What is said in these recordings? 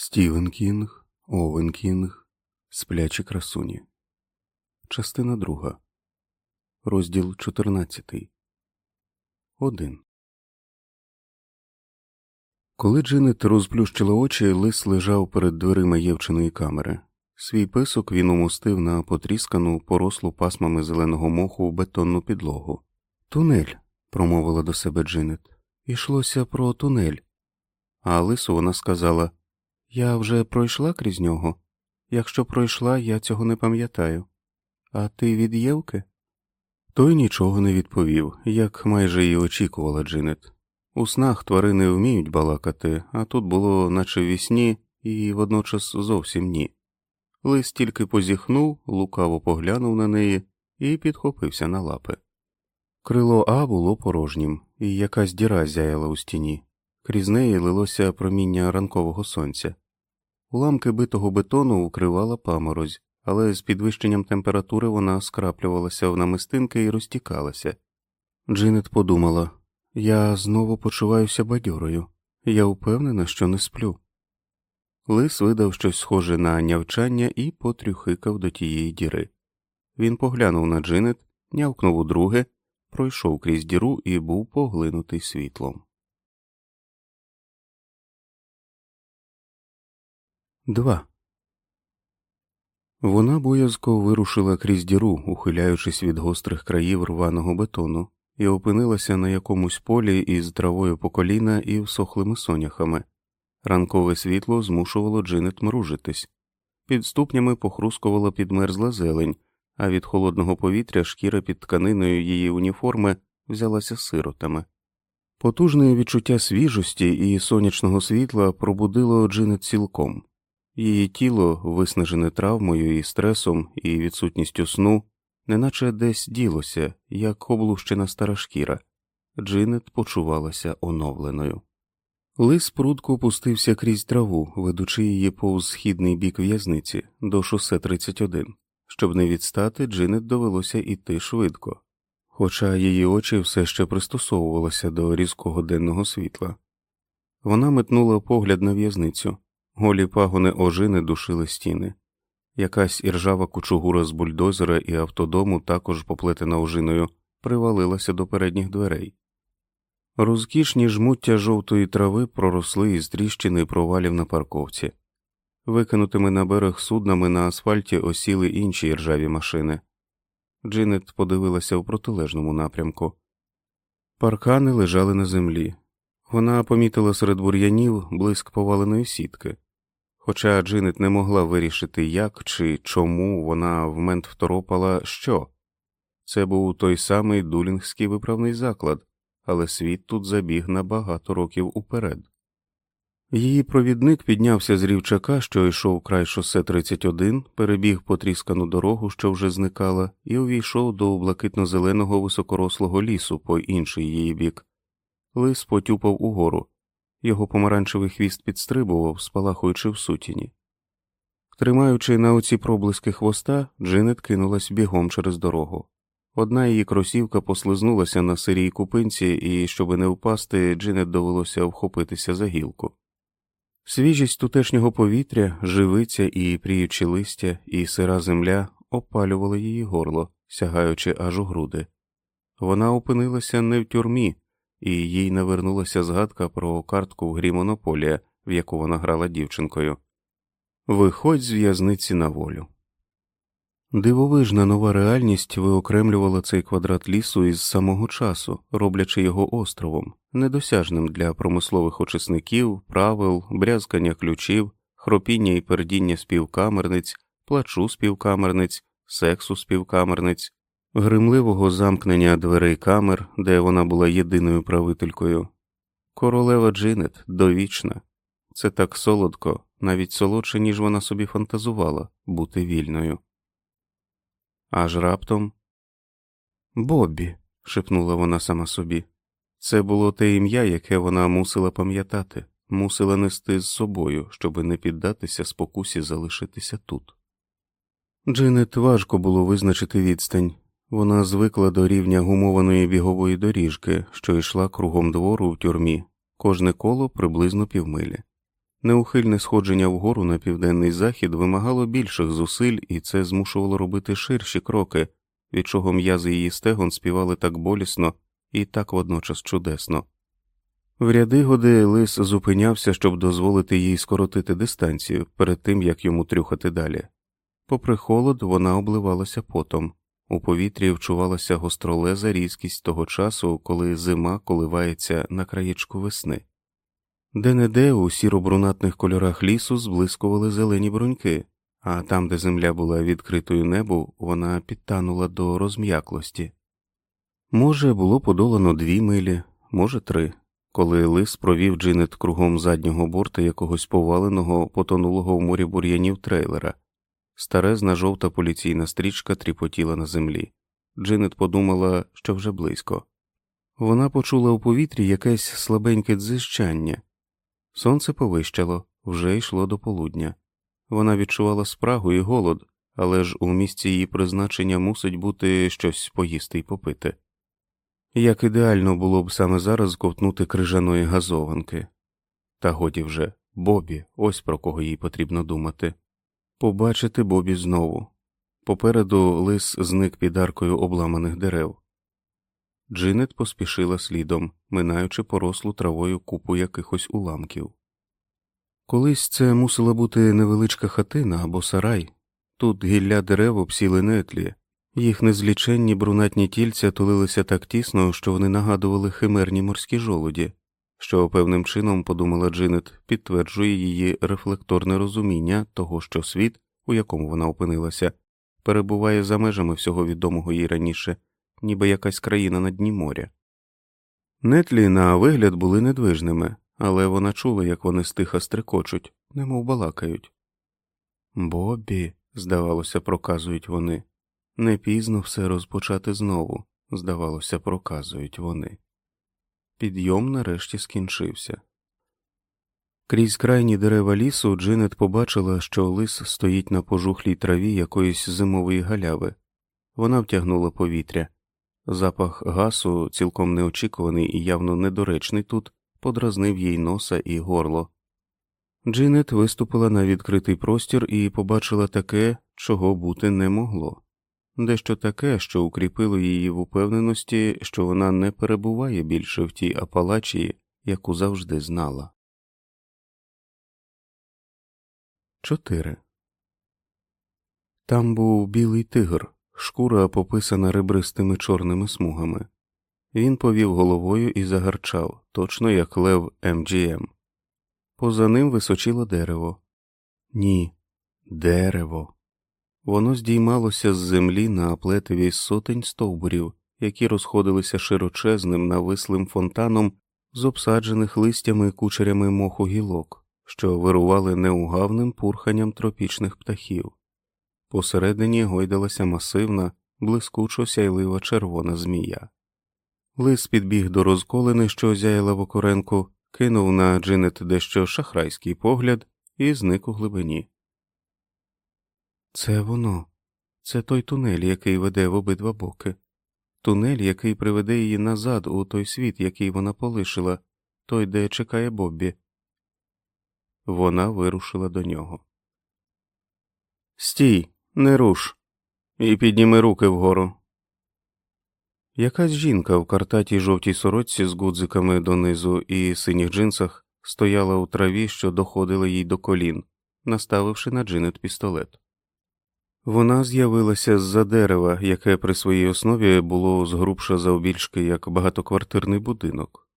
Стівен Кінг, Овен Кінг, Сплячі красуні. Частина друга. Розділ 14. 1. Коли Джинет розплющила очі, лис лежав перед дверима Євчиної камери. Свій писок він умостив на потріскану, порослу пасмами зеленого моху бетонну підлогу. Тунель, промовила до себе Джинет. Ішлося про тунель. А лису вона сказала Я вже пройшла крізь нього. Якщо пройшла, я цього не пам'ятаю. А ти від Євки? Той нічого не відповів, як майже і очікувала Джинет. У снах тварини вміють балакати, а тут було, наче вісні, і водночас зовсім ні. Лис тільки позіхнув, лукаво поглянув на неї і підхопився на лапи. Крило А було порожнім, і якась діра зяяла у стіні. Крізь неї лилося проміння ранкового сонця. Уламки битого бетону укривала паморозь, але з підвищенням температури вона скраплювалася в намистинки і розтікалася. Джинет подумала я знову почуваюся бадьорою, я впевнена, що не сплю. Лис видав щось схоже на нявчання і потрюхикав до тієї діри. Він поглянув на Джинет, нявкнув удруге, пройшов крізь діру і був поглинутий світлом. 2. Вона боязко вирушила крізь діру, ухиляючись від гострих країв рваного бетону, і опинилася на якомусь полі із травою по коліна і всохлими соняхами. Ранкове світло змушувало Джинет мружитись, під ступнями похрускувала підмерзла зелень, а від холодного повітря шкіра під тканиною її уніформи взялася сиротами. Потужне відчуття свіжості і сонячного світла пробудило Джинет цілком. Її тіло, виснажене травмою і стресом і відсутністю сну, неначе десь ділося, як облущена стара шкіра. Джинет почувалася оновленою. Лис прудко опустився крізь траву, ведучи її повз східний бік в'язниці до шосе 31. Щоб не відстати, Джинет довелося йти швидко, хоча її очі все ще пристосовувалися до різкого денного світла. Вона метнула погляд на в'язницю. Голі пагони ожини душили стіни. Якась іржава кучугура з бульдозера і автодому, також поплетена ожиною, привалилася до передніх дверей. Розкішні жмуття жовтої трави проросли із тріщини провалів на парковці. Викинутими на берег суднами на асфальті осіли інші іржаві машини. Джинет подивилася в протилежному напрямку. Паркани лежали на землі. Вона помітила серед бур'янів блиск поваленої сітки. Хоча Джинет не могла вирішити, як чи чому вона вмент второпала що. Це був той самий дулінгський виправний заклад, але світ тут забіг на багато років уперед. Її провідник піднявся з рівчака, що йшов край шосе 31, перебіг потріскану дорогу, що вже зникала, і увійшов до блакитно-зеленого високорослого лісу по інший її бік. Лис потюпав угору. Його помаранчевий хвіст підстрибував, спалахуючи в сутіні. Тримаючи на оці проблиски хвоста, Джинет кинулась бігом через дорогу. Одна її кросівка послизнулася на сирій купинці, і, щоби не впасти, Джинет довелося вхопитися за гілку. Свіжість тутешнього повітря, живиця і пріючі листя, і сира земля опалювали її горло, сягаючи аж у груди. Вона опинилася не в тюрмі, і їй навернулася згадка про картку в грі монополія, в яку вона грала дівчинкою. Виходь з в'язниці на волю. Дивовижна нова реальність виокремлювала цей квадрат лісу із самого часу, роблячи його островом, недосяжним для промислових очисників, правил, брязкання ключів, хропіння і пердіння співкамерниць, плачу співкамерниць, сексу співкамерниць, гримливого замкнення дверей камер, де вона була єдиною правителькою. Королева Джинет довічна. Це так солодко, навіть солодше, ніж вона собі фантазувала бути вільною. Аж раптом Боббі, шепнула вона сама собі. Це було те ім'я, яке вона мусила пам'ятати, мусила нести з собою, щоби не піддатися спокусі залишитися тут. Джинет важко було визначити відстань, вона звикла до рівня гумованої бігової доріжки, що йшла кругом двору в тюрмі, кожне коло приблизно півмилі. Неухильне сходження вгору на південний захід вимагало більших зусиль, і це змушувало робити ширші кроки, від чого м'язи її стегон співали так болісно і так водночас чудесно. В ряди годи лис зупинявся, щоб дозволити їй скоротити дистанцію перед тим як йому трюхати далі. Попри холод, вона обливалася потом, у повітрі вчувалася гостролеза різкість того часу, коли зима коливається на краєчку весни. Де не де у сіро-брунатних кольорах лісу зблискували зелені бруньки, а там, де земля була відкритою небу, вона підтанула до розм'яклості. Може, було подолано дві милі, може, три, коли лис провів Джинет кругом заднього борта якогось поваленого, потонулого в морі бур'янів трейлера. Старезна жовта поліційна стрічка тріпотіла на землі. Джинет подумала, що вже близько. Вона почула у повітрі якесь слабеньке дзижчання. Сонце повищало, вже йшло до полудня. Вона відчувала спрагу і голод, але ж у місці її призначення мусить бути щось поїсти й попити. Як ідеально було б саме зараз ковтнути крижаної газованки. Та годі вже Бобі, ось про кого їй потрібно думати. Побачити Бобі знову. Попереду лис зник під аркою обламаних дерев. Джинет поспішила слідом, минаючи порослу травою купу якихось уламків. Колись це мусила бути невеличка хатина або сарай. Тут гілля дерев обсіли нетлі, їх незліченні брунатні тільця тулилися так тісно, що вони нагадували химерні морські жолуді, що певним чином, подумала Джинет, підтверджує її рефлекторне розуміння того, що світ, у якому вона опинилася, перебуває за межами всього відомого їй раніше, ніби якась країна на дні моря. Нетлі на вигляд були недвижними, але вона чула, як вони стиха стрикочуть, немов балакають. Бобі, здавалося, проказують вони. Не пізно все розпочати знову, здавалося, проказують вони. Підйом нарешті скінчився. Крізь крайні дерева лісу Джинет побачила, що лис стоїть на пожухлій траві якоїсь зимової галяви. Вона втягнула повітря. Запах гасу, цілком неочікуваний і явно недоречний тут, подразнив їй носа і горло. Джинет виступила на відкритий простір і побачила таке, чого бути не могло дещо таке, що укріпило її в упевненості, що вона не перебуває більше в тій апалачії, яку завжди знала. 4. Там був білий тигр, шкура пописана ребристими чорними смугами. Він повів головою і загарчав, точно як лев МГМ. Поза ним височило дерево. Ні, дерево. Воно здіймалося з землі на плетеві сотень стовбурів, які розходилися широчезним навислим фонтаном з обсаджених листями кучерями моху гілок, що вирували неугавним пурханням тропічних птахів. Посередині гойдалася масивна, блискучо сяйлива червона змія. Лис підбіг до розколини, що зяяла в окоренку, кинув на Джинет дещо шахрайський погляд і зник у глибині. Це воно, це той тунель, який веде в обидва боки, тунель, який приведе її назад у той світ, який вона полишила, той, де чекає Боббі. Вона вирушила до нього. Стій, не руш, і підніми руки вгору. Якась жінка в картатій жовтій сорочці з гудзиками донизу і синіх джинсах стояла у траві, що доходила їй до колін, наставивши на джинет пістолет. Вона з'явилася з за дерева, яке при своїй основі було згрубше завбільшки як багатоквартирний будинок.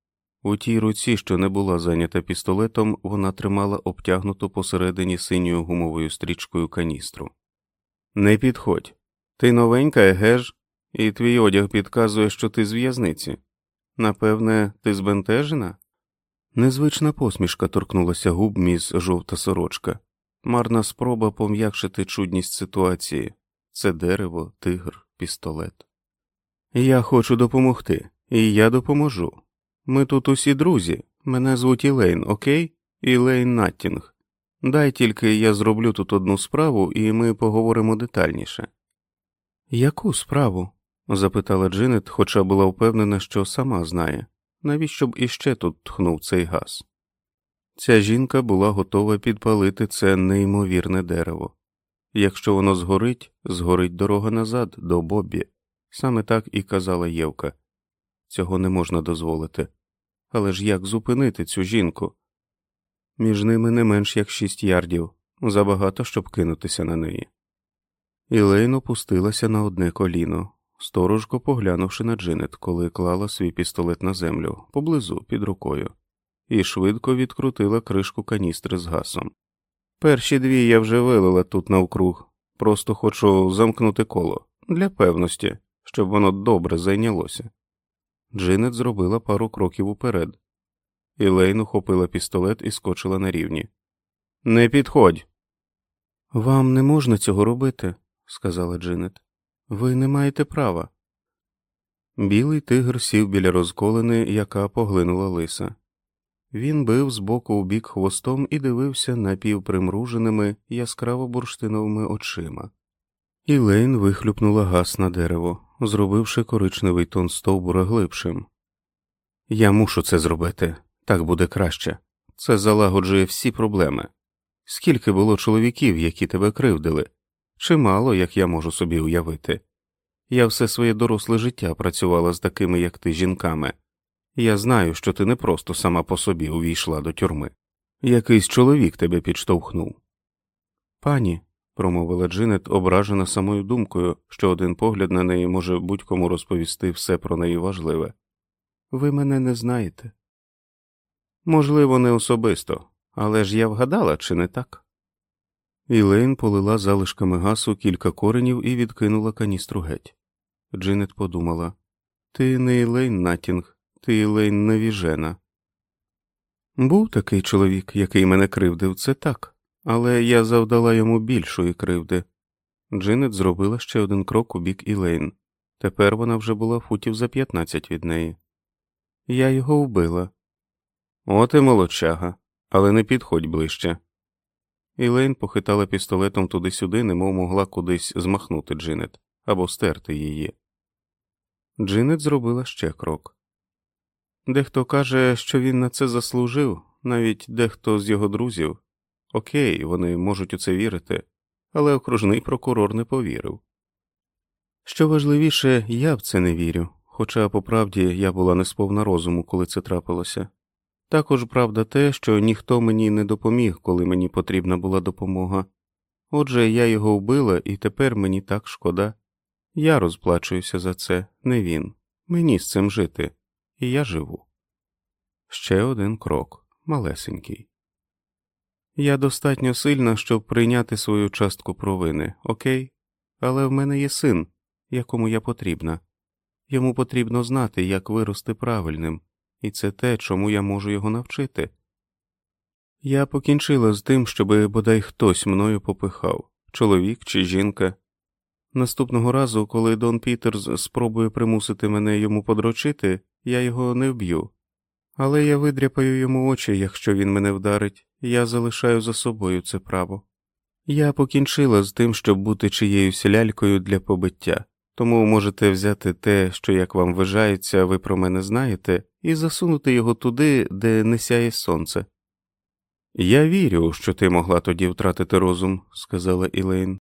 У тій руці, що не була зайнята пістолетом, вона тримала обтягнуту посередині синьою гумовою стрічкою каністру. Не підходь. Ти новенька, егеж, і твій одяг підказує, що ти з в'язниці. Напевне, ти збентежена? Незвична посмішка торкнулася губ міс жовта сорочка. Марна спроба пом'якшити чудність ситуації це дерево, тигр, пістолет. Я хочу допомогти, і я допоможу. Ми тут усі друзі. Мене звуть Ілейн, окей? Ілейн Наттінг. Дай тільки я зроблю тут одну справу, і ми поговоримо детальніше. Яку справу? запитала Джинет, хоча була впевнена, що сама знає, навіщо б іще тут тхнув цей газ. Ця жінка була готова підпалити це неймовірне дерево. Якщо воно згорить, згорить дорога назад до Боббі. Саме так і казала Євка. Цього не можна дозволити. Але ж як зупинити цю жінку? Між ними не менш як шість ярдів, забагато, щоб кинутися на неї. Ілейн опустилася на одне коліно, сторожко поглянувши на Джинет, коли клала свій пістолет на землю поблизу під рукою, і швидко відкрутила кришку каністри з гасом. Перші дві я вже вилила тут навкруг, просто хочу замкнути коло для певності, щоб воно добре зайнялося. Джинет зробила пару кроків уперед. Ілейн ухопила пістолет і скочила на рівні. Не підходь. Вам не можна цього робити, сказала Джинет. Ви не маєте права. Білий тигр сів біля розколини, яка поглинула лиса. Він бив з боку у бік хвостом і дивився напівпримруженими яскраво бурштиновими очима. Ілейн вихлюпнула газ на дерево, зробивши коричневий тон стовбура глибшим. Я мушу це зробити, так буде краще. Це залагоджує всі проблеми. Скільки було чоловіків, які тебе кривдили, чимало, як я можу собі уявити. Я все своє доросле життя працювала з такими, як ти, жінками. Я знаю, що ти не просто сама по собі увійшла до тюрми. Якийсь чоловік тебе підштовхнув. Пані, промовила Джинет, ображена самою думкою, що один погляд на неї може будь-кому розповісти все про неї важливе. Ви мене не знаєте. Можливо, не особисто, але ж я вгадала, чи не так? Ілейн полила залишками гасу кілька коренів і відкинула каністру геть. Джинет подумала Ти не Ілейн Натінг, ти Ілейн Невіжена. Був такий чоловік, який мене кривдив, це так, але я завдала йому більшої кривди. Джинет зробила ще один крок у бік Ілейн. Тепер вона вже була футів за п'ятнадцять від неї. Я його вбила. От і молодчага, але не підходь ближче. Ілейн похитала пістолетом туди-сюди, немов могла кудись змахнути Джинет або стерти її. Джинет зробила ще крок. Дехто каже, що він на це заслужив, навіть дехто з його друзів. Окей, вони можуть у це вірити, але окружний прокурор не повірив. Що важливіше, я в це не вірю, хоча, по правді, я була не сповна розуму, коли це трапилося. Також правда те, що ніхто мені не допоміг, коли мені потрібна була допомога. Отже, я його вбила, і тепер мені так шкода. Я розплачуюся за це, не він. Мені з цим жити, і я живу. Ще один крок малесенький. Я достатньо сильна, щоб прийняти свою частку провини, окей? Але в мене є син, якому я потрібна. Йому потрібно знати, як вирости правильним, і це те, чому я можу його навчити. Я покінчила з тим, щоби бодай хтось мною попихав чоловік чи жінка. Наступного разу, коли Дон Пітерс спробує примусити мене йому подрочити, я його не вб'ю. Але я видряпаю йому очі, якщо він мене вдарить, я залишаю за собою це право. Я покінчила з тим, щоб бути чиєюсь лялькою для побиття, тому можете взяти те, що, як вам вважається, ви про мене знаєте, і засунути його туди, де не сяє сонце. Я вірю, що ти могла тоді втратити розум, сказала Ілейн.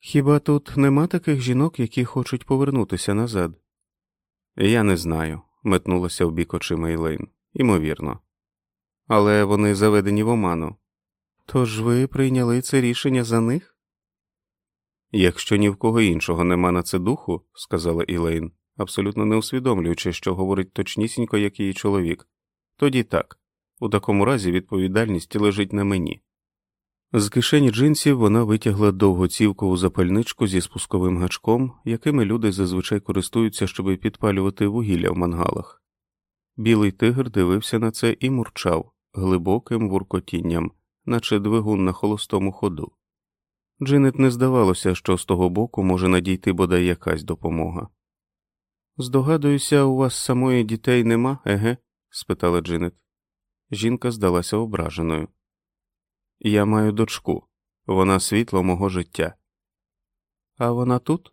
Хіба тут нема таких жінок, які хочуть повернутися назад? Я не знаю, метнулася в бік очима Ілейн. Імовірно. Але вони заведені в оману. Тож ви прийняли це рішення за них? Якщо ні в кого іншого нема на це духу, сказала Ілейн, абсолютно не усвідомлюючи, що говорить точнісінько, як її чоловік, тоді так, у такому разі відповідальність лежить на мені. З кишені джинсів вона витягла довгоцівкову запальничку зі спусковим гачком, якими люди зазвичай користуються, щоб підпалювати вугілля в мангалах. Білий тигр дивився на це і мурчав глибоким вуркотінням, наче двигун на холостому ходу. Джинет не здавалося, що з того боку може надійти бодай якась допомога. Здогадуюся, у вас самої дітей нема, еге? спитала Джинет. Жінка здалася ображеною. Я маю дочку, вона світло мого життя. А вона тут?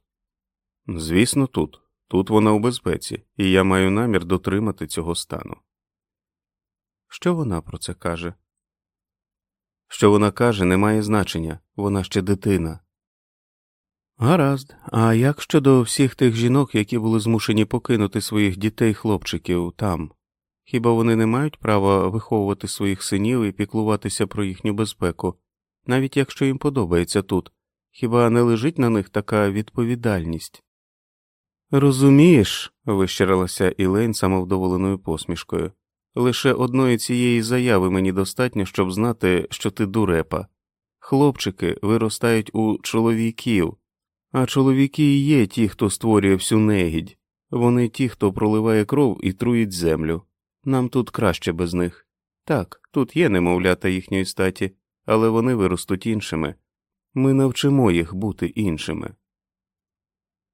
Звісно, тут. Тут вона у безпеці, і я маю намір дотримати цього стану. Що вона про це каже? Що вона каже, не має значення вона ще дитина. Гаразд, а як щодо всіх тих жінок, які були змушені покинути своїх дітей хлопчиків там? Хіба вони не мають права виховувати своїх синів і піклуватися про їхню безпеку, навіть якщо їм подобається тут, хіба не лежить на них така відповідальність? Розумієш, вищирилася Ілейн самовдоволеною посмішкою. Лише одної цієї заяви мені достатньо, щоб знати, що ти дурепа. Хлопчики виростають у чоловіків, а чоловіки і є ті, хто створює всю негідь, вони ті, хто проливає кров і труїть землю. Нам тут краще без них. Так, тут є немовлята їхньої статі, але вони виростуть іншими. Ми навчимо їх бути іншими.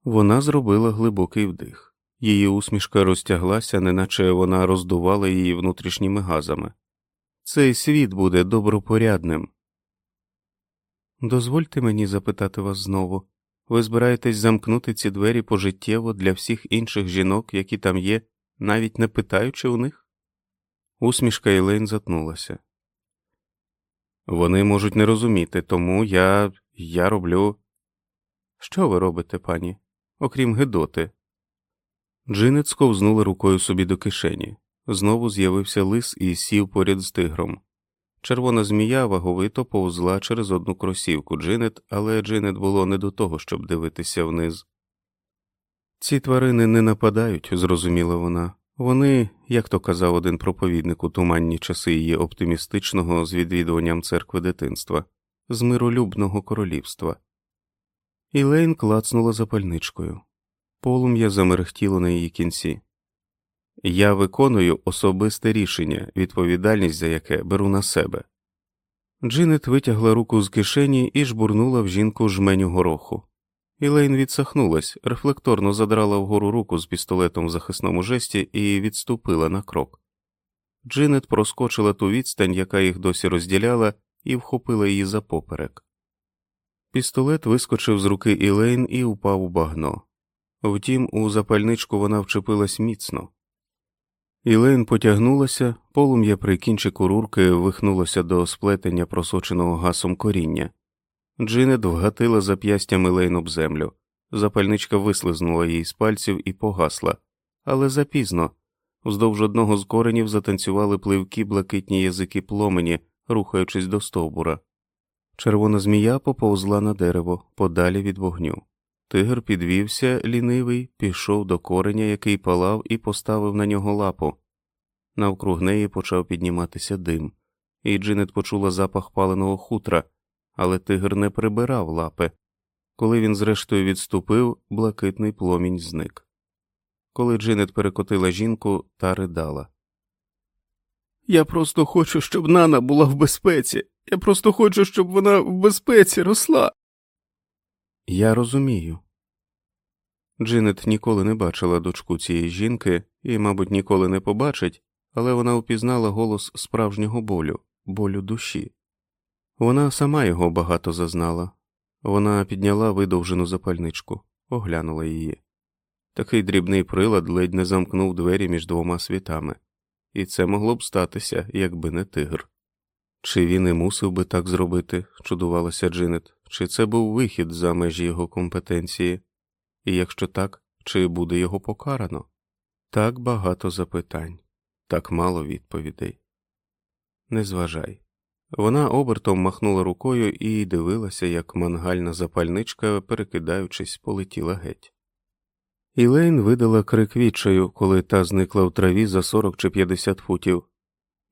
Вона зробила глибокий вдих. Її усмішка розтяглася, неначе вона роздувала її внутрішніми газами. Цей світ буде добропорядним. Дозвольте мені запитати вас знову ви збираєтесь замкнути ці двері пожиттєво для всіх інших жінок, які там є, навіть не питаючи у них? Усмішка Ілейн затнулася. Вони можуть не розуміти, тому я. я роблю. Що ви робите, пані? Окрім Гедоти? Джинет сковзнула рукою собі до кишені. Знову з'явився лис і сів поряд з тигром. Червона змія ваговито повзла через одну кросівку Джинет, але Джинет було не до того, щоб дивитися вниз. Ці тварини не нападають, зрозуміла вона. Вони, як то казав один проповідник у туманні часи її оптимістичного з відвідуванням церкви дитинства, з миролюбного королівства. Ілейн клацнула запальничкою. Полум'я замерехтіло на її кінці. Я виконую особисте рішення, відповідальність за яке беру на себе. Джинет витягла руку з кишені і жбурнула в жінку жменю гороху. Ілейн відсахнулась, рефлекторно задрала вгору руку з пістолетом в захисному жесті і відступила на крок. Джинет проскочила ту відстань, яка їх досі розділяла, і вхопила її за поперек. Пістолет вискочив з руки Ілейн і упав у багно. Втім, у запальничку вона вчепилась міцно. Ілейн потягнулася, полум'я при кінчику рурки вихнулося до сплетення просоченого гасом коріння. Джинет вгатила зап'ястям Ілейн об землю. Запальничка вислизнула їй з пальців і погасла, але запізно. Вздовж одного з коренів затанцювали пливкі блакитні язики пломені, рухаючись до стовбура. Червона змія поповзла на дерево подалі від вогню. Тигр підвівся, лінивий, пішов до кореня, який палав, і поставив на нього лапу. Навкруг неї почав підніматися дим, і Джинет почула запах паленого хутра, але тигр не прибирав лапи. Коли він, зрештою, відступив, блакитний пломінь зник. Коли Джинет перекотила жінку, та ридала. Я просто хочу, щоб Нана була в безпеці. Я просто хочу, щоб вона в безпеці росла. Я розумію. Джинет ніколи не бачила дочку цієї жінки і, мабуть, ніколи не побачить, але вона впізнала голос справжнього болю, болю душі. Вона сама його багато зазнала. Вона підняла видовжену запальничку, оглянула її. Такий дрібний прилад ледь не замкнув двері між двома світами, і це могло б статися, якби не тигр. Чи він і мусив би так зробити, чудувалася Джинет, чи це був вихід за межі його компетенції, і якщо так, чи буде його покарано? Так багато запитань, так мало відповідей. Не зважай. Вона обертом махнула рукою і дивилася, як мангальна запальничка, перекидаючись, полетіла геть. Ілейн видала крик відчаю, коли та зникла в траві за 40 чи 50 футів.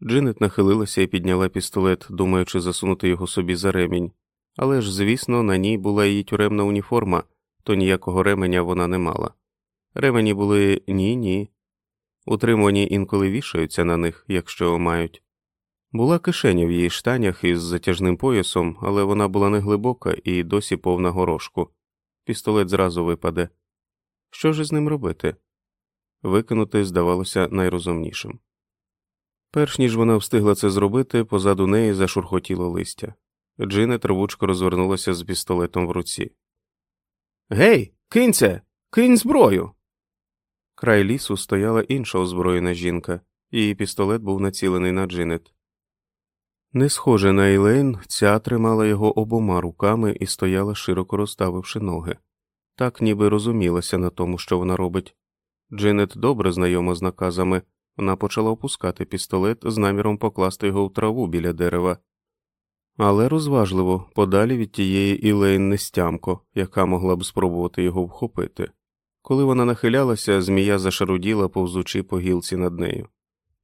Джинет нахилилася і підняла пістолет, думаючи засунути його собі за ремінь, але ж, звісно, на ній була її тюремна уніформа, то ніякого ременя вона не мала. Ремені були ні ні. Утримувані інколи вішаються на них, якщо мають. Була кишеня в її штанях із затяжним поясом, але вона була не глибока і досі повна горошку. Пістолет зразу випаде. Що ж із ним робити? Викинути здавалося найрозумнішим. Перш ніж вона встигла це зробити, позаду неї зашурхотіло листя. Джинет рвучко розвернулася з пістолетом в руці. Гей, кинься, кинь зброю. Край лісу стояла інша озброєна жінка, її пістолет був націлений на Джинет. Не схоже на Ейлейн, ця тримала його обома руками і стояла, широко розставивши ноги, так ніби розумілася на тому, що вона робить. Джинет добре знайома з наказами, вона почала опускати пістолет з наміром покласти його в траву біля дерева, але розважливо, подалі від тієї Ілейн нестямко, яка могла б спробувати його вхопити. Коли вона нахилялася, змія зашаруділа, повзучи по гілці над нею.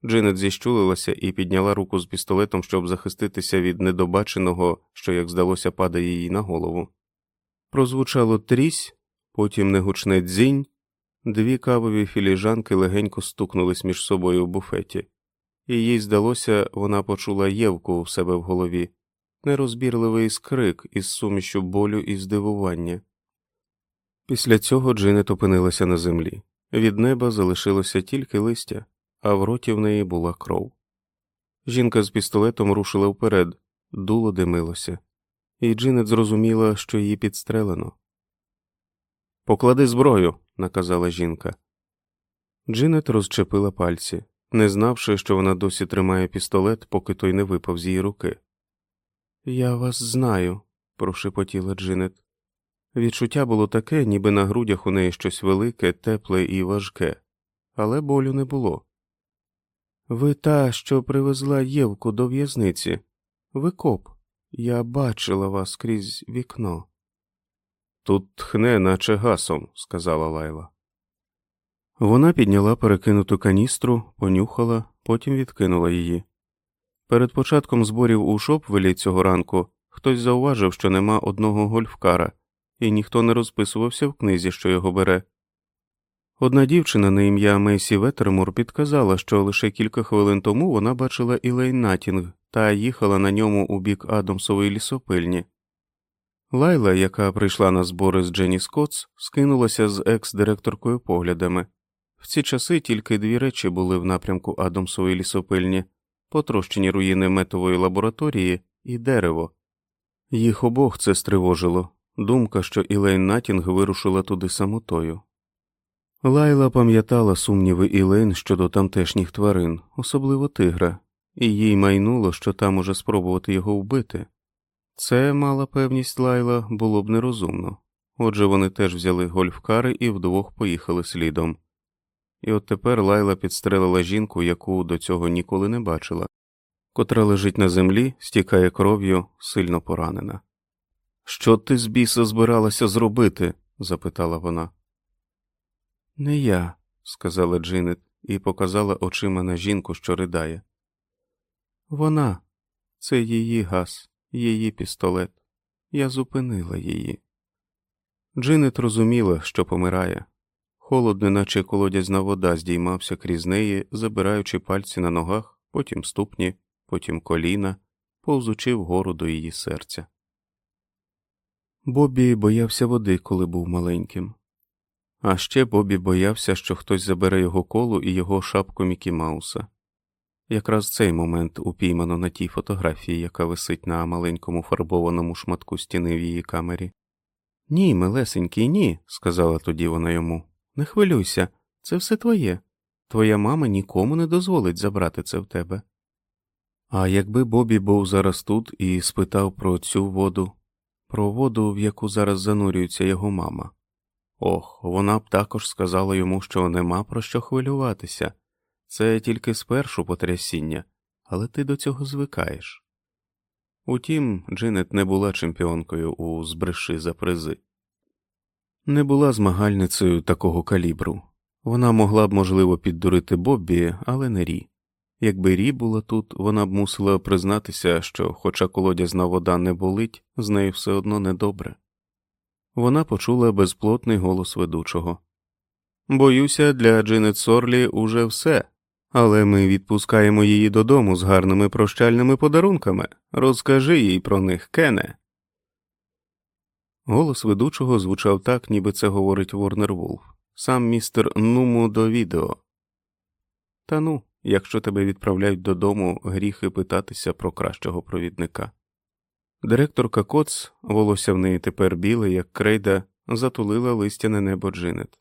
Джинет зіщулилася і підняла руку з пістолетом, щоб захиститися від недобаченого, що, як здалося, падає їй на голову. Прозвучало трісь, потім негучне дзінь, дві кавові філіжанки легенько стукнулись між собою в буфеті, і їй здалося, вона почула євку у себе в голові, нерозбірливий скрик із сумішю болю і здивування. Після цього Джинет опинилася на землі. Від неба залишилося тільки листя, а в роті в неї була кров. Жінка з пістолетом рушила вперед, дуло димилося, і Джинет зрозуміла, що її підстрелено. Поклади зброю, наказала жінка. Джинет розчепила пальці, не знавши, що вона досі тримає пістолет, поки той не випав з її руки. Я вас знаю, прошепотіла Джинет. Відчуття було таке, ніби на грудях у неї щось велике, тепле і важке, але болю не було. Ви та, що привезла Євку до в'язниці. Ви коп. Я бачила вас крізь вікно. Тут тхне, наче гасом, сказала Лайла. Вона підняла перекинуту каністру, понюхала, потім відкинула її. Перед початком зборів у Шопвелі цього ранку хтось зауважив, що нема одного гольфкара, і ніхто не розписувався в книзі, що його бере. Одна дівчина на ім'я Мейсі Ветермур підказала, що лише кілька хвилин тому вона бачила Ілейн Натінг та їхала на ньому у бік Адамсової лісопильні. Лайла, яка прийшла на збори з Дженні Скотс, скинулася з екс-директоркою поглядами. В ці часи тільки дві речі були в напрямку Адамсової лісопильні потрощені руїни метової лабораторії і дерево. Їх обох це стривожило думка, що Ілейн Натінг вирушила туди самотою. Лайла пам'ятала сумніви Ілейн щодо тамтешніх тварин, особливо тигра, і їй майнуло, що там уже спробувати його вбити. Це, мала певність Лайла, було б нерозумно. Отже, вони теж взяли гольфкари і вдвох поїхали слідом. І от тепер Лайла підстрелила жінку, яку до цього ніколи не бачила, котра лежить на землі, стікає кров'ю, сильно поранена. Що ти з біса збиралася зробити? запитала вона. Не я, сказала Джинет і показала очима на жінку, що ридає. Вона, це її газ, її пістолет. Я зупинила її. Джинет розуміла, що помирає. Холод, неначе колодязна вода, здіймався крізь неї, забираючи пальці на ногах, потім ступні, потім коліна, повзучи вгору до її серця. Бобі боявся води, коли був маленьким. А ще Бобі боявся, що хтось забере його колу і його шапку Мікі Мауса. Якраз цей момент упіймано на тій фотографії, яка висить на маленькому фарбованому шматку стіни в її камері. Ні, милесенький, ні, сказала тоді вона йому. Не хвилюйся, це все твоє. Твоя мама нікому не дозволить забрати це в тебе. А якби Бобі був зараз тут і спитав про цю воду, про воду, в яку зараз занурюється його мама. Ох, вона б також сказала йому, що нема про що хвилюватися, це тільки спершу потрясіння, але ти до цього звикаєш. Утім, Джинет не була чемпіонкою у збреши за призи, не була змагальницею такого калібру. Вона могла б, можливо, піддурити Боббі, але не Рі. Якби Рі була тут, вона б мусила признатися, що, хоча колодязна вода не болить, з нею все одно недобре. Вона почула безплотний голос ведучого Боюся, для Джинет Сорлі уже все, але ми відпускаємо її додому з гарними прощальними подарунками. Розкажи їй про них, Кене. Голос ведучого звучав так, ніби це говорить Ворнер Вулф, сам містер Нуму до відео. Та ну, якщо тебе відправляють додому, гріхи питатися про кращого провідника. Директорка Коц, волосся в неї тепер біле, як крейда, затулила листяне небо Джинет,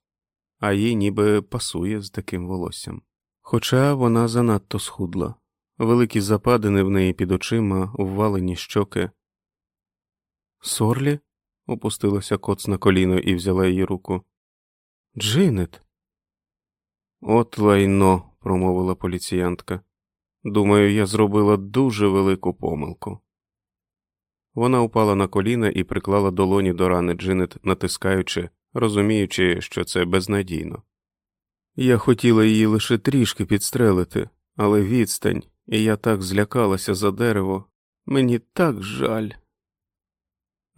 а їй ніби пасує з таким волоссям. Хоча вона занадто схудла. великі западини в неї під очима, ввалені щоки. Сорлі? опустилася коц на коліно і взяла її руку. Джинет. От лайно, промовила поліціянтка. Думаю, я зробила дуже велику помилку. Вона упала на коліна і приклала долоні до рани Джинет, натискаючи, розуміючи, що це безнадійно. Я хотіла її лише трішки підстрелити, але відстань, і я так злякалася за дерево. Мені так жаль.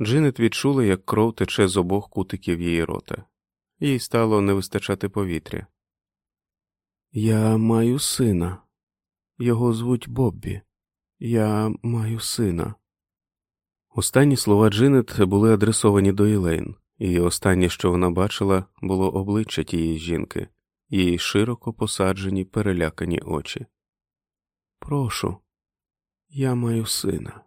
Джинет відчула, як кров тече з обох кутиків її рота, їй стало не вистачати повітря. Я маю сина. Його звуть Боббі. Я маю сина. Останні слова Джинет були адресовані до Ілейн, і останнє, що вона бачила, було обличчя тієї жінки, її широко посаджені перелякані очі. Прошу, я маю сина.